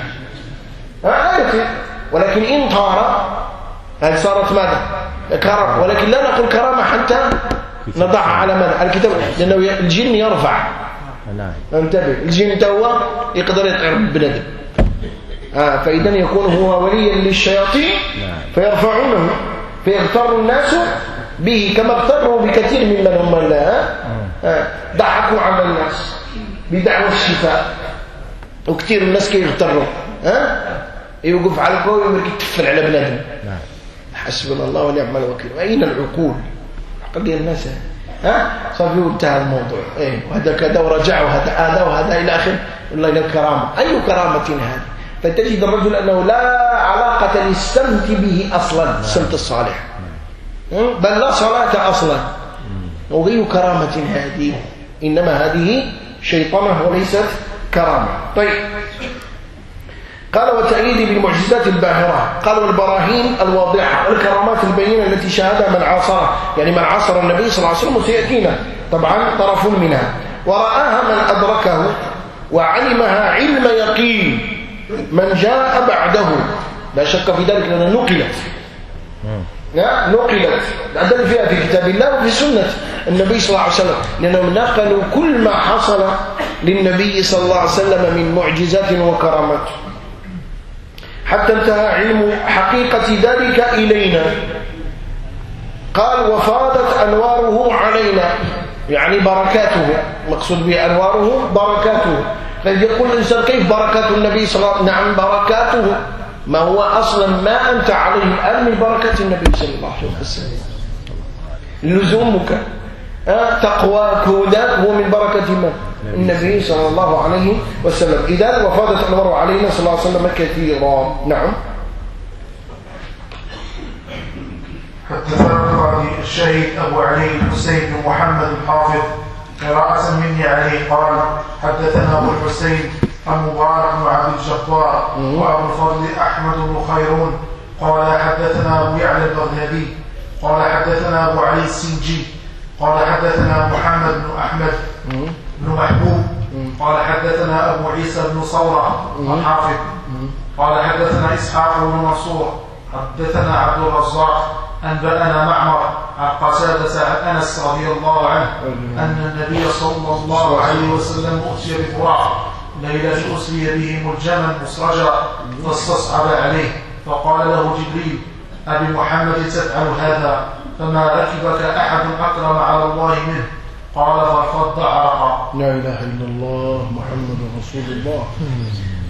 لا يطير. ولكن إن طار هل صارت ماذا؟ كرامة. ولكن لا نقول كرامة حتى نضعها على ماذا؟ على الكتاب. لأنه الجن يرفع.
نعم.
انتبه. الجن توا يقدر يطير بنادم آه فإذا يكون هو وليا للشياطين فيرفعونه فيغتر الناس به كما اغتروا بكثير ممن هم لا ضحكوا على الناس بدعوى الشفاء. وكثير الناس كيغتروا ها؟ يوقف على القوي ويمرك يتفل على بنادم
نعم.
حسبنا الله ونعم الوكيل. أين العقول؟ عقل ديال الناس ها؟ صافي وانتهى الموضوع. إيه وهذا كذا ورجع وهذا هذا وهذا إلى اخره والله إلى الكرامة. أي كرامة هذه؟ فتجد الرجل أنه لا علاقة للسمت به أصلا. السمت الصالح. بل لا صلاة أصلا. وغير كرامة هذه. إنما هذه شيطنه وليست كرامة. طيب. قال وتأييد بالمعجزات الباهرة. قال والبراهين الواضحة. والكرامات البينة التي شاهدها من عاصره يعني من عاصر النبي صلى الله عليه وسلم وسيأتينا. طبعا طرف منها. ورآها من أدركه وعلمها علم يقين. من جاء بعده. لا شك في ذلك لأنها نقلت. نقلت. الأدل فيها في كتاب الله وفي سنة النبي صلى الله عليه وسلم. لأنهم نقلوا كل ما حصل للنبي صلى الله عليه وسلم من معجزات وكرامات. حتى انتهى علم حقيقة ذلك إلينا. قال وفاضت أنواره علينا. يعني بركاته. مقصود به أنواره بركاته. فإذا يقول الإنسان كيف بركات النبي صلى الله عليه وسلم؟ نعم بركاته. ما هو أصلا ما أنت عليه الآن من بركة النبي صلى الله عليه وسلم. لزومك. تقواك هداك هو من بركة من؟ النبي صلى الله عليه وسلم. إذا وفاضت أنواره علينا صلى الله عليه وسلم كثيرا. نعم.
حدثنا الشهيد أبو علي الحسين بن محمد الحافظ. قراءة مني عليه قال حدثنا أبو الحسين المبارك بن عبد الجبار وأبو الفضل أحمد بن خيرون. قال حدثنا أبو يعلى البغدادي. قال حدثنا أبو علي السنجي. قال حدثنا محمد بن أحمد بن محبوب. قال حدثنا أبو عيسى بن صورة الحافظ. قال حدثنا إسحاق بن منصور. حدثنا عبد الرزاق. أنبأنا معمر عن قتادة عن أنس رضي الله عنه أن النبي صلى الله عليه وسلم أتي ببراق ليلة أسري بهم الجمل مسرجا فاستصعب عليه فقال له جبريل أبي محمد تفعل هذا؟ فما ركبك أحد أكرم على الله منه؟ قال فارفض عرقا
لا إله إلا الله محمد رسول الله.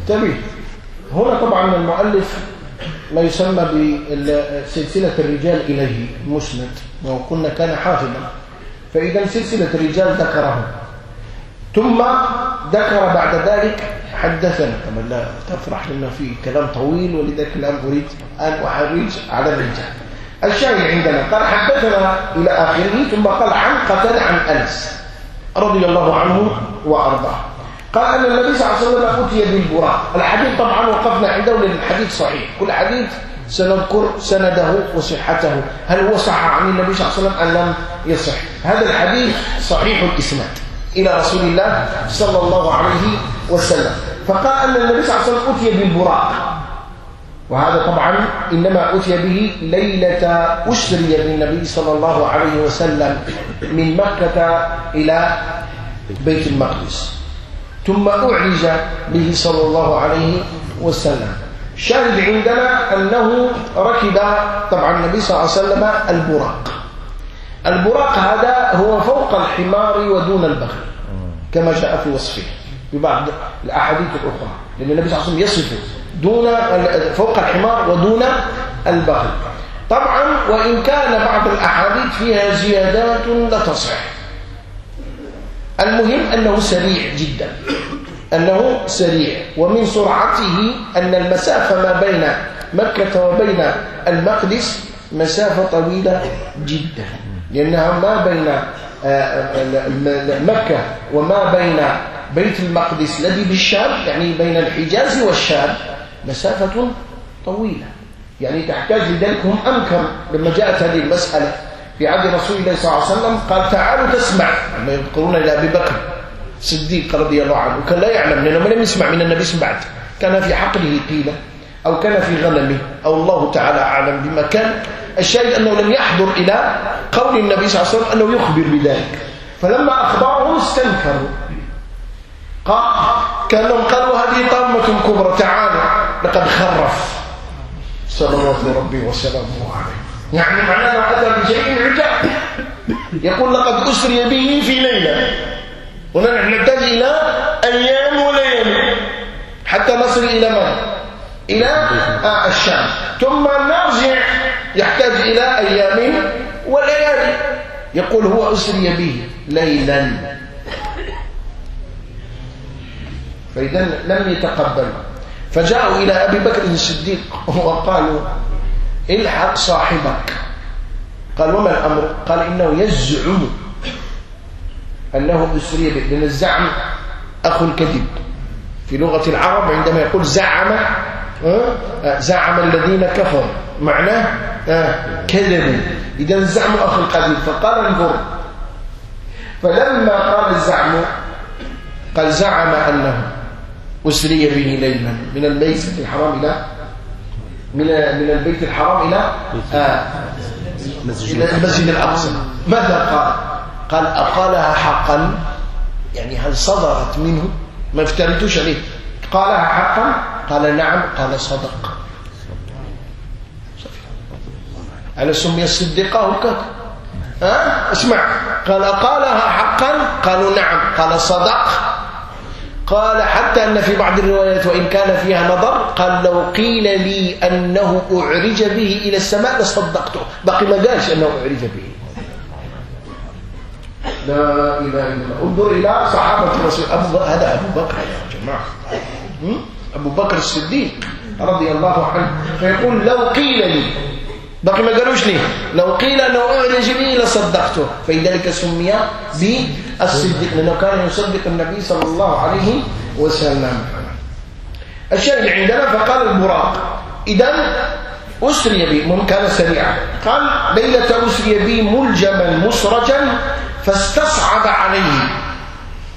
انتبه هنا طبعا المؤلف ما يسمى بسلسلة الرجال إليه مسند وقلنا كان حافظا. فإذا سلسلة الرجال ذكره ثم ذكر بعد ذلك حدثنا. طبعا لا تفرح لنا فيه كلام طويل ولذلك الآن أريد أن أحرج على الرجال. الشاهد عندنا قال حدثنا إلى آخره ثم قال عن قتل عن أنس رضي الله عنه وأرضاه. قال أن النبي صلى الله عليه وسلم أتي بالبراق الحديث طبعا وقفنا عنده لأن الحديث صحيح. كل حديث سنذكر سنده وصحته. هل هو صح عن النبي صلى الله عليه وسلم أم لم يصح؟ هذا الحديث صحيح الإسناد إلى رسول الله صلى الله عليه وسلم. فقال أن النبي صلى الله عليه وسلم أتي بالبراق وهذا طبعا إنما أتي به ليلة أسري بالنبي صلى الله عليه وسلم من مكة إلى بيت المقدس. ثم أعرج به صلى الله عليه وسلم. شاهد عندنا أنه ركب طبعا النبي صلى الله عليه وسلم البراق. البراق هذا هو فوق الحمار ودون البغل كما جاء في وصفه في بعض الأحاديث الأخرى. لأن النبي صلى الله عليه وسلم يصفه دون فوق الحمار ودون البغل طبعا وإن كان بعض الأحاديث فيها زيادات لا تصح. المهم أنه سريع جدا. أنه سريع. ومن سرعته أن المسافة ما بين مكة وبين المقدس مسافة طويلة جدا. لأنها ما بين آه، مكة وما بين بيت المقدس الذي بالشام يعني بين الحجاز والشام مسافة طويلة. يعني تحتاج لذلك هم أنكر لما جاءت هذه المسألة. في عهد رسول الله صلى الله عليه وسلم قال تعالوا تسمع. لما يذكرون إلى أبي بكر صديق رضي الله عنه وكان لا يعلم لأنه لم يسمع من النبي بعد. كان في حقله قيلة أو كان في غنمه أو الله تعالى أعلم بما كان. الشاهد أنه لم يحضر إلى قول النبي صلى الله عليه وسلم أنه يخبر بذلك. فلما أخبرهم استنكروا. قال كأنهم قالوا هذه طامة كبرى تعالوا لقد خرف. صلوات ربي وسلامه يعني معناه لو أتى بشيء عجاب يقول لقد أسري به في ليلة. هنا نحتاج إلى أيام وليالي حتى نصل إلى من؟ إلى آه الشام. ثم نرجع. يحتاج إلى أيام وليالي يقول هو أسري به ليلا. فإذا لم يتقبل. فجاءوا إلى أبي بكر الصديق. وقالوا الحق صاحبك. قال وما الأمر؟ قال إنه يزعم أنه أسري به لأن الزعم أخو الكذب في لغة العرب عندما يقول زعم زعم الذين كفروا. معناه كذبوا إذا الزعم أخو الكذب فقال انظر. فلما قال الزعم قال زعم أنه أسري به ليلا من البيت الحرام إلى من من البيت الحرام إلى آه إلى المسجد الأقصى. ماذا قال؟ قال أقالها حقا يعني هل صدرت منه؟ ما افتريتوش عليه قالها حقا؟ قال نعم قال صدق. على سمي الصديقة وكذا ها؟ اسمع. قال قالها حقا؟ قالوا نعم. قال صدق. قال حتى أن في بعض الروايات وإن كان فيها نظر قال لو قيل لي أنه أعرج به إلى السماء لصدقته. بقي ما قالش أنه أعرج به. لا إله إلا الله. انظر إلى صحابة الرسول. أبو هذا أبو بكر يا جماعة. أبو بكر الصديق رضي الله عنه. فيقول لو قيل لي بقي ما قالوش لي. لو قيل أنه أعرج به لصدقته. فلذلك سمي بالصديق لأنه كان يصدق النبي صلى الله عليه وسلم. الشاهد عندنا فقال البراق إذا أسري بي. كان سريعا. قال ليلة أسري بي ملجما مسرجا فاستصعب عليه.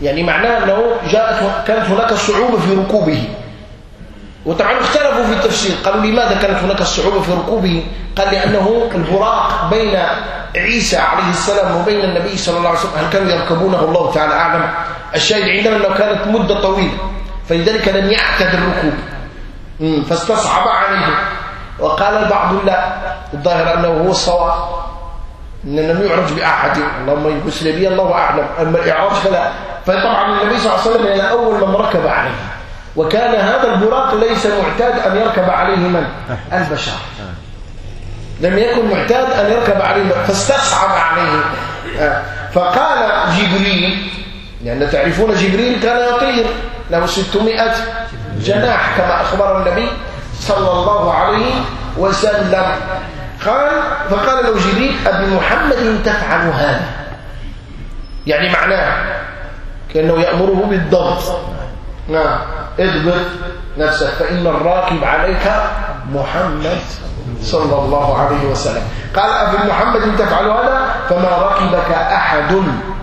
يعني معناه أنه جاءت كانت هناك صعوبة في ركوبه. وطبعا اختلفوا في التفسير. قالوا لماذا كانت هناك الصعوبة في ركوبه؟ قال لأنه البراق بين عيسى عليه السلام وبين النبي صلى الله عليه وسلم. هل كانوا يركبونه؟ الله تعالى أعلم. الشاهد عندنا أنه كانت مدة طويلة فلذلك لم يعتد الركوب. فاستصعب عليه وقال البعض لا. الظاهر أنه هو الصواب. إن لم يعرج بأحد. اللهم يقسل بي الله أعلم. أما الإعراج فلا. فطبعا النبي صلى الله عليه وسلم أول من ركب عليه. وكان هذا البراق ليس معتاد أن يركب عليه من؟ البشر. لم يكن معتاد أن يركب عليه فاستصعب عليه. فقال جبريل لأن تعرفون جبريل كان يطير له 600 جناح كما أخبر النبي صلى الله عليه وسلم. قال فقال له جبريل أبي محمد تفعل هذا؟ يعني معناه كأنه يأمره بالضغط نعم. اضبط نفسك فإن الراكب عليك محمد صلى الله عليه وسلم. قال أبي محمد تفعل هذا فما ركبك أحد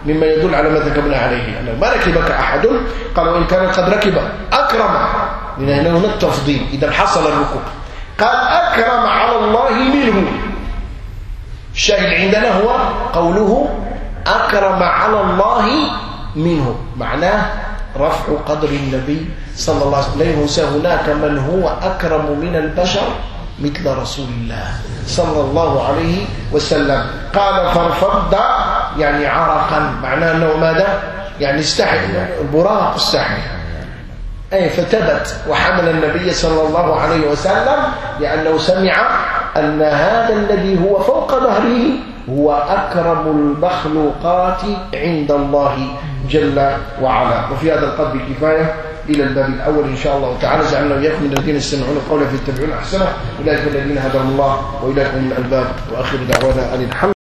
مما يدل على ما ذكرنا عليه. أنه ما ركبك أحد قال وإن كان قد ركب أكرم. لأن هنا التفضيل. إذا حصل الركوب. قال أكرم على الله منه. الشاهد عندنا هو قوله أكرم على الله منه. معناه رفع قدر النبي صلى الله عليه وسلم. ليس هناك من هو أكرم من البشر مثل رسول الله صلى الله عليه وسلم. قال فارفض يعني عرقا. معناه أنه ماذا؟ يعني استحي. البراق استحي أي فثبت وحمل النبي صلى الله عليه وسلم لأنه سمع أن هذا الذي هو فوق ظهره هو أكرم المخلوقات عند الله جل وعلا. وفي هذا القدر كفاية إلى الباب الأول إن شاء الله تعالى. جعلنا وإياكم من الذين يستمعون القول فيتبعون أحسنه. أولئك الذين هداهم الله وإليكم الألباب وآخر دعوانا أن الحمد